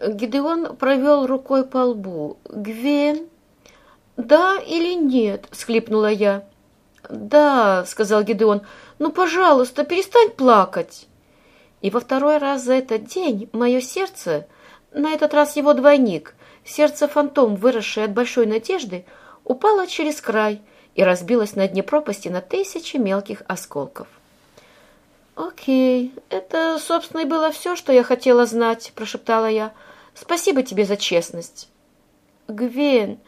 Гидеон провел рукой по лбу. «Гвен?» «Да или нет?» — схлипнула я. «Да», — сказал Гидеон, — «ну, пожалуйста, перестань плакать». И во второй раз за этот день мое сердце, на этот раз его двойник, сердце-фантом, выросшее от большой надежды, упало через край и разбилось на дне пропасти на тысячи мелких осколков. «Окей, это, собственно, и было все, что я хотела знать», — прошептала я. «Спасибо тебе за честность». «Гвен,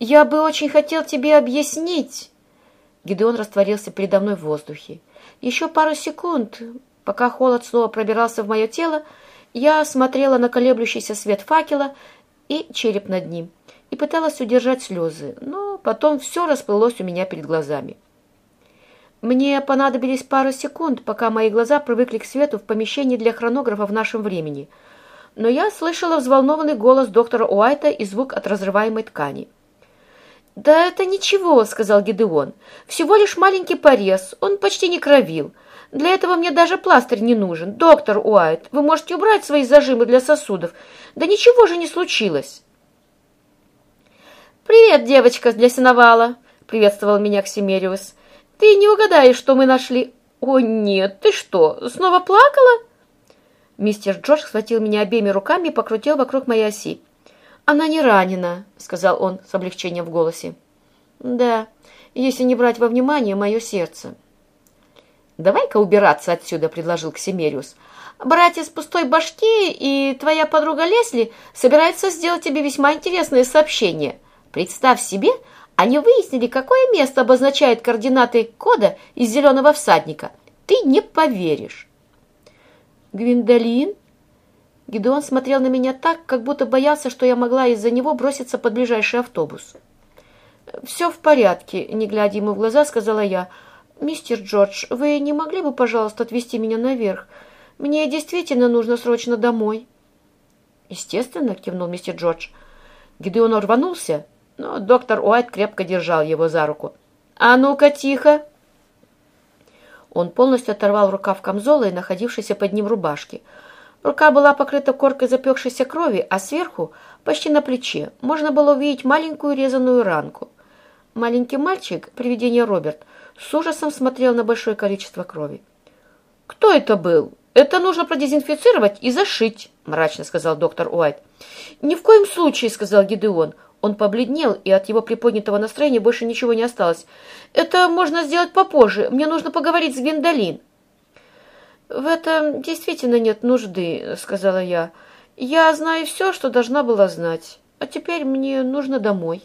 я бы очень хотел тебе объяснить». Гидеон растворился передо мной в воздухе. Еще пару секунд, пока холод снова пробирался в мое тело, я смотрела на колеблющийся свет факела и череп над ним и пыталась удержать слезы, но потом все расплылось у меня перед глазами. Мне понадобились пару секунд, пока мои глаза привыкли к свету в помещении для хронографа в нашем времени. Но я слышала взволнованный голос доктора Уайта и звук от разрываемой ткани. «Да это ничего», — сказал Гидеон. «Всего лишь маленький порез, он почти не кровил. Для этого мне даже пластырь не нужен. Доктор Уайт, вы можете убрать свои зажимы для сосудов. Да ничего же не случилось». «Привет, девочка для сеновала», — приветствовал меня Ксимериус. Ты не угадаешь, что мы нашли. О, нет, ты что, снова плакала? Мистер Джордж схватил меня обеими руками и покрутил вокруг моей оси. «Она не ранена», — сказал он с облегчением в голосе. «Да, если не брать во внимание мое сердце». «Давай-ка убираться отсюда», — предложил Ксимериус. «Братья с пустой башки и твоя подруга Лесли собираются сделать тебе весьма интересное сообщение. Представь себе, они выяснили, какое место обозначает координаты кода из «Зеленого всадника». Ты не поверишь. Гвиндолин? Гидеон смотрел на меня так, как будто боялся, что я могла из-за него броситься под ближайший автобус. «Все в порядке», — не глядя ему в глаза, сказала я. «Мистер Джордж, вы не могли бы, пожалуйста, отвезти меня наверх? Мне действительно нужно срочно домой». «Естественно», — кивнул мистер Джордж. Гидеон рванулся, но доктор Уайт крепко держал его за руку. «А ну-ка, тихо!» Он полностью оторвал рукав камзола и находившейся под ним рубашки. Рука была покрыта коркой запекшейся крови, а сверху, почти на плече, можно было увидеть маленькую резаную ранку. Маленький мальчик, привидение Роберт, с ужасом смотрел на большое количество крови. «Кто это был? Это нужно продезинфицировать и зашить», — мрачно сказал доктор Уайт. «Ни в коем случае», — сказал Гидеон. Он побледнел, и от его приподнятого настроения больше ничего не осталось. «Это можно сделать попозже. Мне нужно поговорить с Гвиндолин». «В этом действительно нет нужды», — сказала я. «Я знаю все, что должна была знать. А теперь мне нужно домой».